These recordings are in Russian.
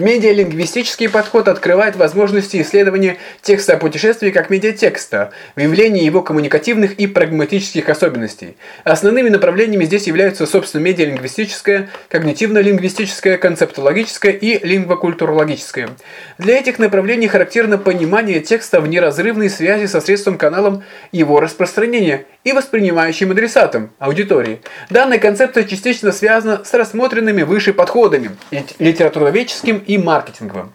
Медиалингвистический подход открывает возможности исследования текста о путешествии как медиатекста, выявления его коммуникативных и прагматических особенностей. Основными направлениями здесь являются, собственно, медиалингвистическое, когнитивно-лингвистическое, концептологическое и лингвокультурологическое. Для этих направлений характерно понимание текста в неразрывной связи со средством каналом его распространения и воспринимающим адресатом, аудитории. Данная концепция частично связана с рассмотренными выше подходами, литературоведческим и маркетинговым.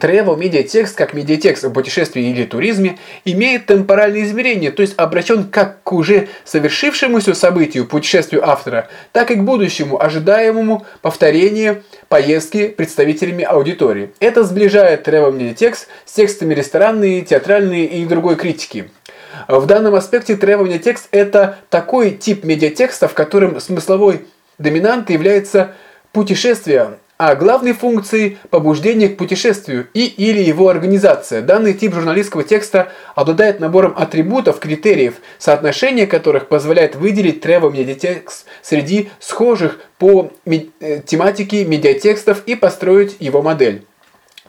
Travel медиатекст, как медиатекст о путешествии или туризме, имеет темпоральное измерение, то есть обращен как к уже совершившемуся событию путешествию автора, так и к будущему ожидаемому повторению поездки представителями аудитории. Это сближает travel медиатекст с текстами ресторанной, театральной и другой критики. В данном аспекте требование текст – это такой тип медиатекста, в котором смысловой доминантой является путешествие, а главной функцией – побуждение к путешествию и или его организация. Данный тип журналистского текста обладает набором атрибутов, критериев, соотношение которых позволяет выделить travel медиатекст среди схожих по э, тематике медиатекстов и построить его модель.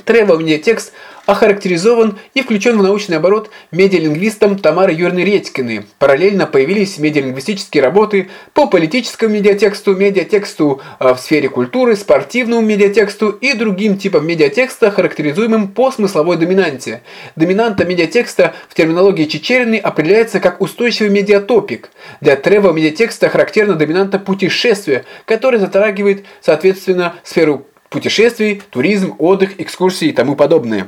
Требование текст охарактеризован и включен в научный оборот медиалингвистом Тамарой Юрьевной Редькиной. Параллельно появились медиалингвистические работы по политическому медиатексту, медиатексту а, в сфере культуры, спортивному медиатексту и другим типам медиатекста, характеризуемым по смысловой доминанте. Доминанта медиатекста в терминологии Чечериной определяется как устойчивый медиатопик. Для трева медиатекста характерна доминанта путешествия, которая затрагивает, соответственно, сферу путешествий, туризм, отдых, экскурсии и тому подобное.